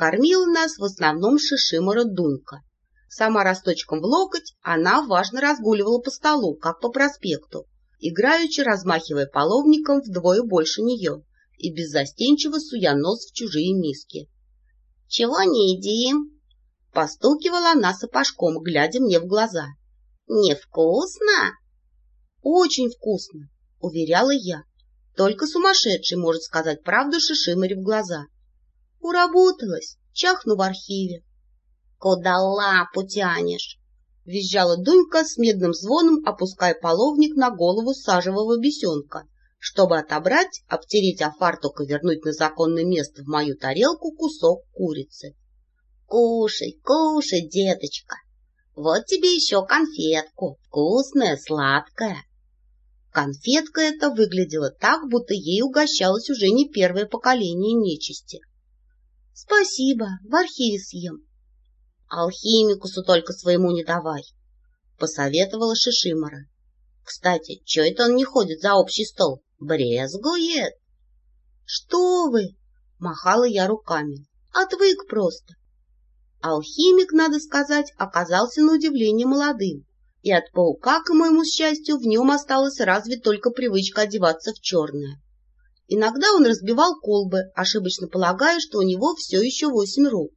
Кормила нас в основном шишимора Дунька. Сама росточком в локоть, она важно разгуливала по столу, как по проспекту, играючи размахивая половником вдвое больше нее и беззастенчиво суя нос в чужие миски. — Чего не едим? — постукивала она сапожком, глядя мне в глаза. — Невкусно? — Очень вкусно, — уверяла я. Только сумасшедший может сказать правду Шишимаре в глаза. Уработалась, чахну в архиве. — Куда лапу тянешь? — визжала Дунька с медным звоном, опуская половник на голову сажевого бесенка, чтобы отобрать, обтереть о фартук и вернуть на законное место в мою тарелку кусок курицы. — Кушай, кушай, деточка. Вот тебе еще конфетку, вкусная, сладкая. Конфетка эта выглядела так, будто ей угощалось уже не первое поколение нечисти. — Спасибо, в архиве съем. — Алхимикусу только своему не давай, — посоветовала Шишимара. — Кстати, что это он не ходит за общий стол? Брезгует. — Что вы? — махала я руками. — Отвык просто. Алхимик, надо сказать, оказался на удивление молодым и от паука, к моему счастью, в нем осталась разве только привычка одеваться в черное. Иногда он разбивал колбы, ошибочно полагая, что у него все еще восемь рук,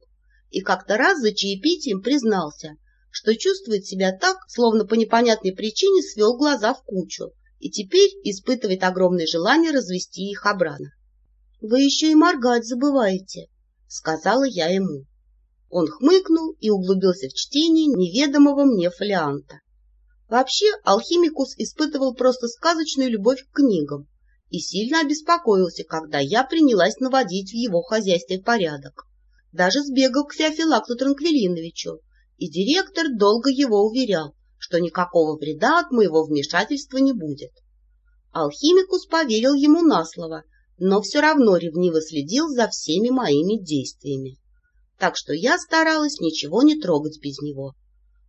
и как-то раз за чаепитием признался, что чувствует себя так, словно по непонятной причине свел глаза в кучу, и теперь испытывает огромное желание развести их обратно. — Вы еще и моргать забываете, — сказала я ему. Он хмыкнул и углубился в чтение неведомого мне фолианта. Вообще, алхимикус испытывал просто сказочную любовь к книгам и сильно обеспокоился, когда я принялась наводить в его хозяйстве порядок. Даже сбегал к Феофилакту Транквилиновичу, и директор долго его уверял, что никакого вреда от моего вмешательства не будет. Алхимикус поверил ему на слово, но все равно ревниво следил за всеми моими действиями. Так что я старалась ничего не трогать без него.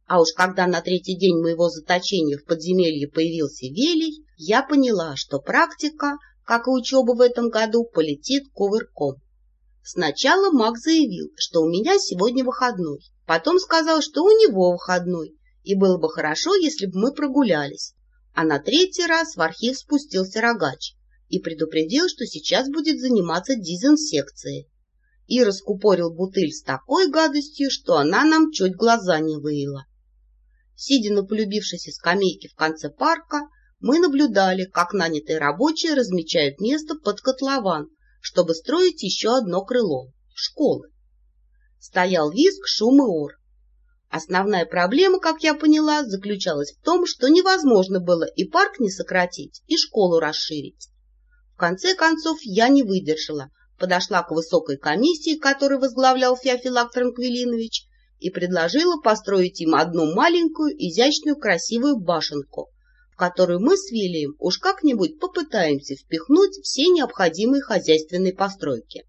А уж когда на третий день моего заточения в подземелье появился Велий, я поняла, что практика, как и учеба в этом году, полетит кувырком. Сначала маг заявил, что у меня сегодня выходной, потом сказал, что у него выходной, и было бы хорошо, если бы мы прогулялись. А на третий раз в архив спустился рогач и предупредил, что сейчас будет заниматься дезинсекцией. И раскупорил бутыль с такой гадостью, что она нам чуть глаза не выила. Сидя на полюбившейся скамейке в конце парка, мы наблюдали, как нанятые рабочие размечают место под котлован, чтобы строить еще одно крыло — школы. Стоял визг, шум и ор. Основная проблема, как я поняла, заключалась в том, что невозможно было и парк не сократить, и школу расширить. В конце концов, я не выдержала, подошла к высокой комиссии, которую возглавлял Феофилак Транквилинович, и предложила построить им одну маленькую, изящную, красивую башенку, в которую мы с Вилием уж как-нибудь попытаемся впихнуть все необходимые хозяйственные постройки.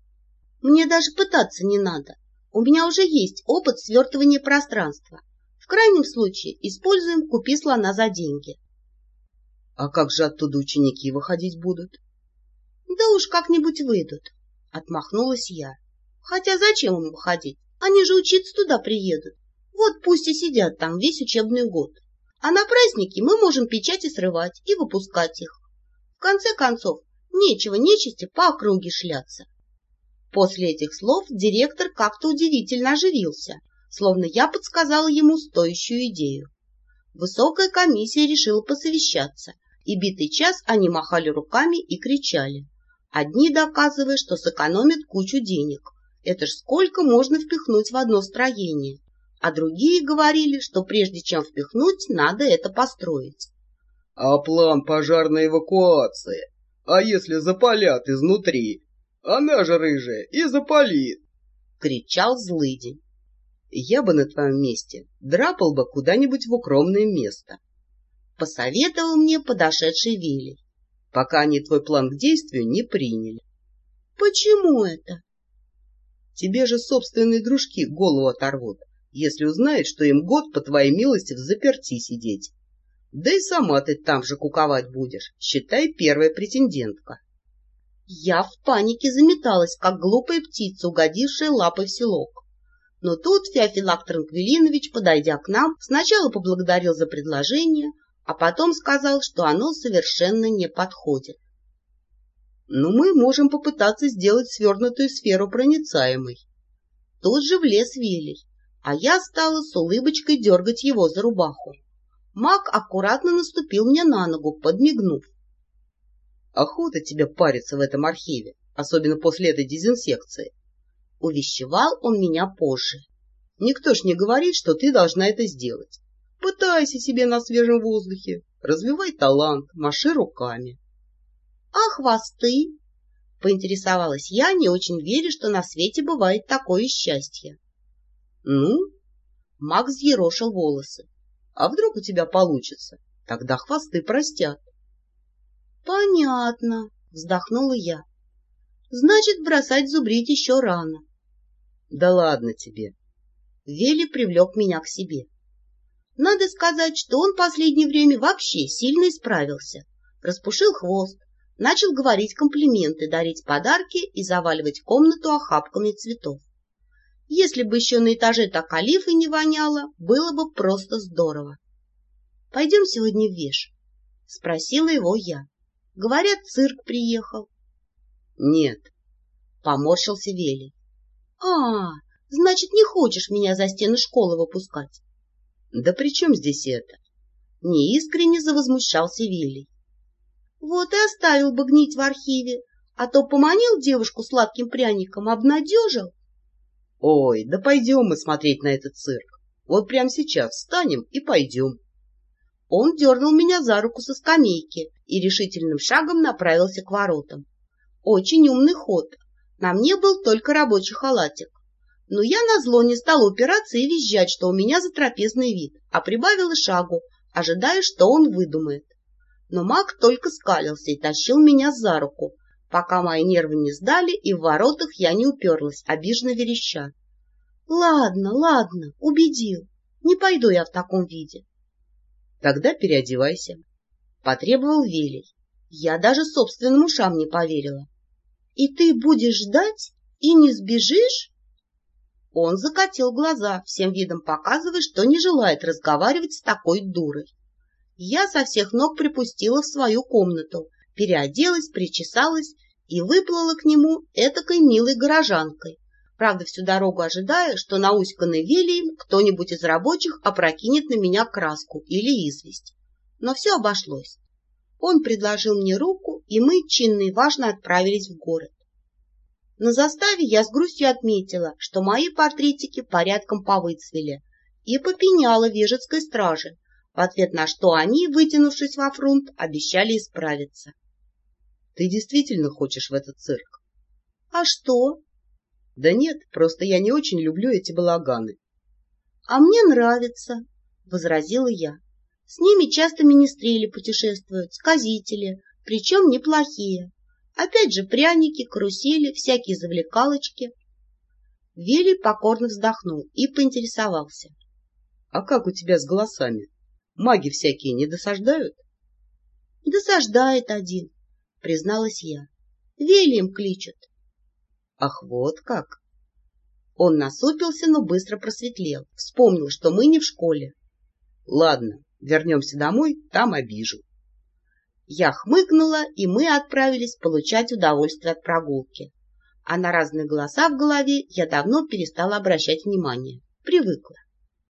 Мне даже пытаться не надо. У меня уже есть опыт свертывания пространства. В крайнем случае используем «Купи слона за деньги». — А как же оттуда ученики выходить будут? — Да уж как-нибудь выйдут, — отмахнулась я. — Хотя зачем им выходить? Они же учиться туда приедут. Вот пусть и сидят там весь учебный год. А на праздники мы можем печати срывать и выпускать их. В конце концов, нечего нечисти по округе шляться. После этих слов директор как-то удивительно оживился, словно я подсказала ему стоящую идею. Высокая комиссия решила посовещаться, и битый час они махали руками и кричали. Одни доказывая, что сэкономят кучу денег, это ж сколько можно впихнуть в одно строение. А другие говорили, что прежде чем впихнуть, надо это построить. — А план пожарной эвакуации? А если запалят изнутри? Она же рыжая и запалит! — кричал злыдень. — Я бы на твоем месте драпал бы куда-нибудь в укромное место. Посоветовал мне подошедший Вилли. Пока они твой план к действию не приняли. — Почему это? Тебе же собственные дружки голову оторвут, если узнают, что им год, по твоей милости, в заперти сидеть. Да и сама ты там же куковать будешь, считай первая претендентка. Я в панике заметалась, как глупая птица, угодившая лапой в селок. Но тут Феофилак Транквилинович, подойдя к нам, сначала поблагодарил за предложение, а потом сказал, что оно совершенно не подходит. Но мы можем попытаться сделать свернутую сферу проницаемой. Тут же влез Вилей, а я стала с улыбочкой дергать его за рубаху. Маг аккуратно наступил мне на ногу, подмигнув. Охота тебе париться в этом архиве, особенно после этой дезинсекции. Увещевал он меня позже. Никто ж не говорит, что ты должна это сделать. Пытайся себе на свежем воздухе, развивай талант, маши руками. — А хвосты? — поинтересовалась я, не очень веря, что на свете бывает такое счастье. — Ну? — Макс ерошил волосы. — А вдруг у тебя получится? Тогда хвосты простят. — Понятно, — вздохнула я. — Значит, бросать зубрить еще рано. — Да ладно тебе. Вели привлек меня к себе. — надо сказать, что он последнее время вообще сильно исправился. Распушил хвост, начал говорить комплименты, дарить подарки и заваливать комнату охапками цветов. Если бы еще на этаже так олифой не воняло, было бы просто здорово. — Пойдем сегодня в Веш? — спросила его я. — Говорят, цирк приехал. — Нет, — поморщился Вели. — А, значит, не хочешь меня за стены школы выпускать? Да при чем здесь это? Неискренне завозмущался Вилли. Вот и оставил бы гнить в архиве, а то поманил девушку сладким пряником, обнадежил. Ой, да пойдем мы смотреть на этот цирк. Вот прямо сейчас встанем и пойдем. Он дернул меня за руку со скамейки и решительным шагом направился к воротам. Очень умный ход. На мне был только рабочий халатик. Но я назло не стала упираться и визжать, что у меня затрапезный вид, а прибавила шагу, ожидая, что он выдумает. Но маг только скалился и тащил меня за руку, пока мои нервы не сдали, и в воротах я не уперлась, обиженно вереща. — Ладно, ладно, убедил. Не пойду я в таком виде. — Тогда переодевайся, — потребовал Велий. Я даже собственным ушам не поверила. — И ты будешь ждать и не сбежишь? Он закатил глаза, всем видом показывая, что не желает разговаривать с такой дурой. Я со всех ног припустила в свою комнату, переоделась, причесалась и выплыла к нему этакой милой горожанкой. Правда, всю дорогу ожидая, что науськанный Вилием кто-нибудь из рабочих опрокинет на меня краску или известь. Но все обошлось. Он предложил мне руку, и мы чинно и важно отправились в город. На заставе я с грустью отметила, что мои портретики порядком повыцвели, и попеняла вежецкой страже, в ответ на что они, вытянувшись во фронт, обещали исправиться. — Ты действительно хочешь в этот цирк? — А что? — Да нет, просто я не очень люблю эти балаганы. — А мне нравится, — возразила я. — С ними часто министрели путешествуют, сказители, причем неплохие. Опять же пряники, карусели, всякие завлекалочки. Вилли покорно вздохнул и поинтересовался. — А как у тебя с голосами? Маги всякие не досаждают? — Досаждает один, — призналась я. — Вильям кличут. — Ах, вот как! Он насупился, но быстро просветлел. Вспомнил, что мы не в школе. — Ладно, вернемся домой, там обижу. Я хмыкнула, и мы отправились получать удовольствие от прогулки. А на разные голоса в голове я давно перестала обращать внимание. Привыкла.